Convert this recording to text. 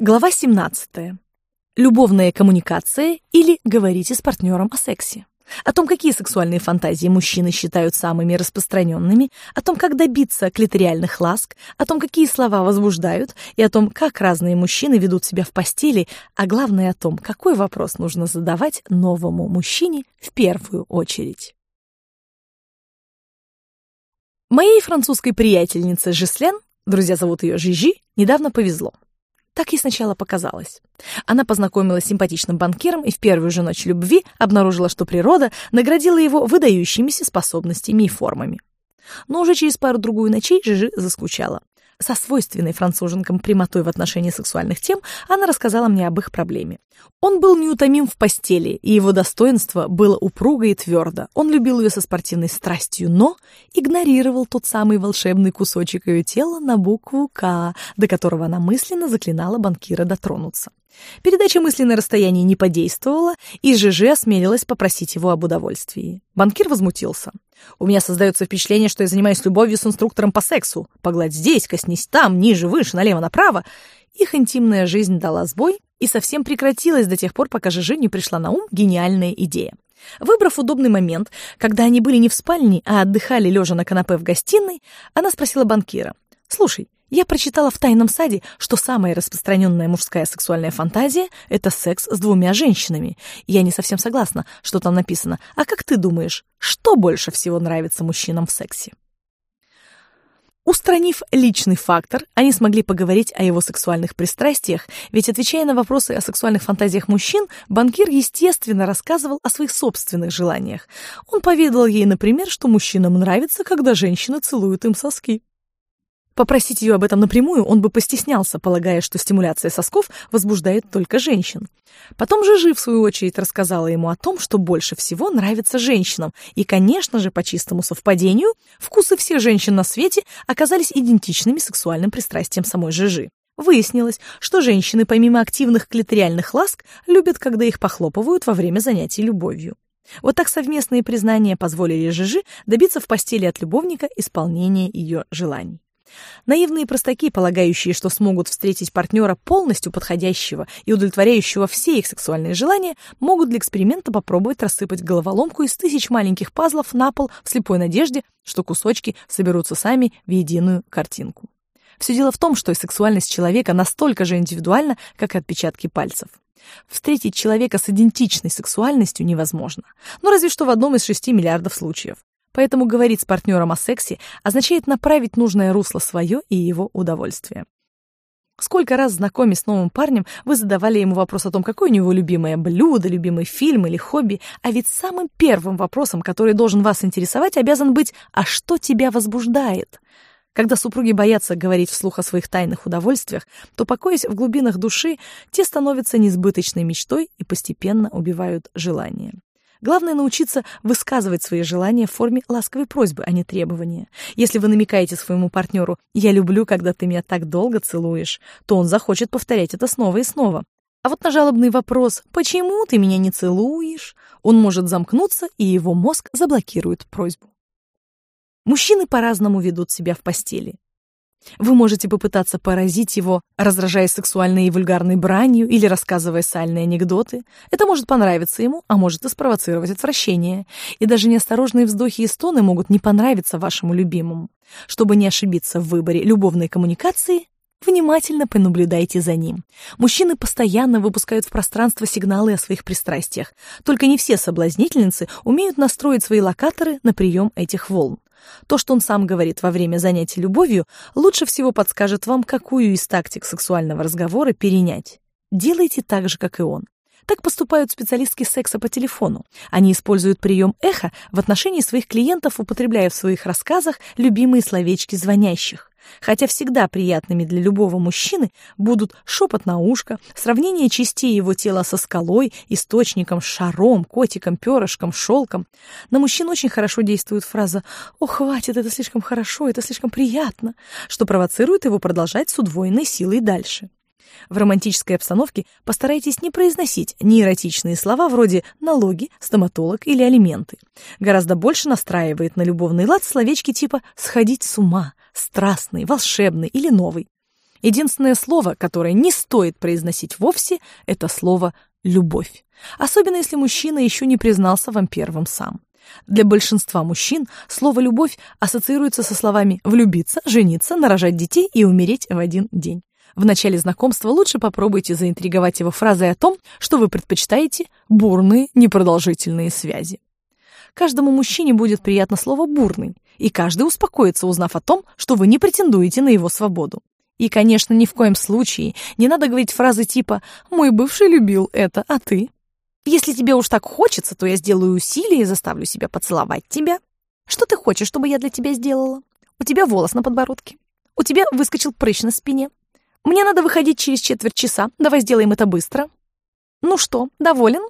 Глава 17. Любовная коммуникация или говорите с партнером о сексе. О том, какие сексуальные фантазии мужчины считают самыми распространенными, о том, как добиться клиториальных ласк, о том, какие слова возбуждают, и о том, как разные мужчины ведут себя в постели, а главное о том, какой вопрос нужно задавать новому мужчине в первую очередь. Моей французской приятельнице Жислен, друзья зовут ее Жижи, недавно повезло. Так ей сначала показалось. Она познакомилась с симпатичным банкиром и в первую же ночь любви обнаружила, что природа наградила его выдающимися способностями и формами. Но уже через пару-другую ночей Жижи заскучала. Со свойственной француженкам прямотой в отношении сексуальных тем она рассказала мне об их проблеме. Он был неутомим в постели, и его достоинство было упруго и твердо. Он любил ее со спортивной страстью, но игнорировал тот самый волшебный кусочек ее тела на букву «К», до которого она мысленно заклинала банкира дотронуться. Передача мысли на расстоянии не подействовала, и ЖЖ осмелилась попросить его об удовольствии. Банкир возмутился. «У меня создается впечатление, что я занимаюсь любовью с инструктором по сексу. Погладь здесь, коснись там, ниже, выше, налево, направо». Их интимная жизнь дала сбой и совсем прекратилась до тех пор, пока ЖЖ не пришла на ум гениальная идея. Выбрав удобный момент, когда они были не в спальне, а отдыхали лежа на канапе в гостиной, она спросила банкира. «Слушай, я прочитала в «Тайном саде», что самая распространенная мужская сексуальная фантазия — это секс с двумя женщинами. Я не совсем согласна, что там написано. А как ты думаешь, что больше всего нравится мужчинам в сексе? Устранив личный фактор, они смогли поговорить о его сексуальных пристрастиях, ведь, отвечая на вопросы о сексуальных фантазиях мужчин, банкир, естественно, рассказывал о своих собственных желаниях. Он поведал ей, например, что мужчинам нравится, когда женщины целуют им соски. Попросить ее об этом напрямую он бы постеснялся, полагая, что стимуляция сосков возбуждает только женщин. Потом же Жи, в свою очередь, рассказала ему о том, что больше всего нравится женщинам, и, конечно же, по чистому совпадению, вкусы всех женщин на свете оказались идентичными сексуальным пристрастием самой Жижи. Выяснилось, что женщины, помимо активных клиториальных ласк, любят, когда их похлопывают во время занятий любовью. Вот так совместные признания позволили Жижи добиться в постели от любовника исполнения ее желаний. Наивные простаки, полагающие, что смогут встретить партнера полностью подходящего и удовлетворяющего все их сексуальные желания, могут для эксперимента попробовать рассыпать головоломку из тысяч маленьких пазлов на пол в слепой надежде, что кусочки соберутся сами в единую картинку. Все дело в том, что сексуальность человека настолько же индивидуальна, как и отпечатки пальцев. Встретить человека с идентичной сексуальностью невозможно, но разве что в одном из шести миллиардов случаев. Поэтому говорить с партнером о сексе означает направить нужное русло свое и его удовольствие. Сколько раз, знакомясь с новым парнем, вы задавали ему вопрос о том, какое у него любимое блюдо, любимый фильм или хобби, а ведь самым первым вопросом, который должен вас интересовать, обязан быть «А что тебя возбуждает?». Когда супруги боятся говорить вслух о своих тайных удовольствиях, то, покоясь в глубинах души, те становятся несбыточной мечтой и постепенно убивают желание. Главное научиться высказывать свои желания в форме ласковой просьбы, а не требования. Если вы намекаете своему партнеру «я люблю, когда ты меня так долго целуешь», то он захочет повторять это снова и снова. А вот на жалобный вопрос «почему ты меня не целуешь?» он может замкнуться, и его мозг заблокирует просьбу. Мужчины по-разному ведут себя в постели. Вы можете попытаться поразить его, раздражая сексуальной и вульгарной бранью или рассказывая сальные анекдоты. Это может понравиться ему, а может и спровоцировать отвращение. И даже неосторожные вздохи и стоны могут не понравиться вашему любимому. Чтобы не ошибиться в выборе любовной коммуникации, Внимательно понаблюдайте за ним. Мужчины постоянно выпускают в пространство сигналы о своих пристрастиях. Только не все соблазнительницы умеют настроить свои локаторы на прием этих волн. То, что он сам говорит во время занятий любовью, лучше всего подскажет вам, какую из тактик сексуального разговора перенять. Делайте так же, как и он. Так поступают специалистки секса по телефону. Они используют прием эхо в отношении своих клиентов, употребляя в своих рассказах любимые словечки звонящих. Хотя всегда приятными для любого мужчины будут шепот на ушко, сравнение частей его тела со скалой, источником, шаром, котиком, перышком, шелком. На мужчин очень хорошо действует фраза «О, хватит, это слишком хорошо, это слишком приятно», что провоцирует его продолжать с удвоенной силой дальше. В романтической обстановке постарайтесь не произносить неэротичные слова вроде «налоги», «стоматолог» или «алименты». Гораздо больше настраивает на любовный лад словечки типа «сходить с ума», «страстный», «волшебный» или «новый». Единственное слово, которое не стоит произносить вовсе, это слово «любовь». Особенно если мужчина еще не признался вам первым сам. Для большинства мужчин слово «любовь» ассоциируется со словами «влюбиться», «жениться», «нарожать детей» и «умереть в один день». В начале знакомства лучше попробуйте заинтриговать его фразой о том, что вы предпочитаете бурные, непродолжительные связи. Каждому мужчине будет приятно слово «бурный», и каждый успокоится, узнав о том, что вы не претендуете на его свободу. И, конечно, ни в коем случае не надо говорить фразы типа «мой бывший любил это, а ты?». Если тебе уж так хочется, то я сделаю усилие и заставлю себя поцеловать тебя. Что ты хочешь, чтобы я для тебя сделала? У тебя волос на подбородке. У тебя выскочил прыщ на спине. Мне надо выходить через четверть часа. Давай сделаем это быстро. Ну что, доволен?